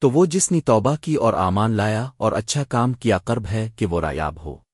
تو وہ جس نے توبہ کی اور آمان لایا اور اچھا کام کیا قرب ہے کہ وہ رایاب ہو۔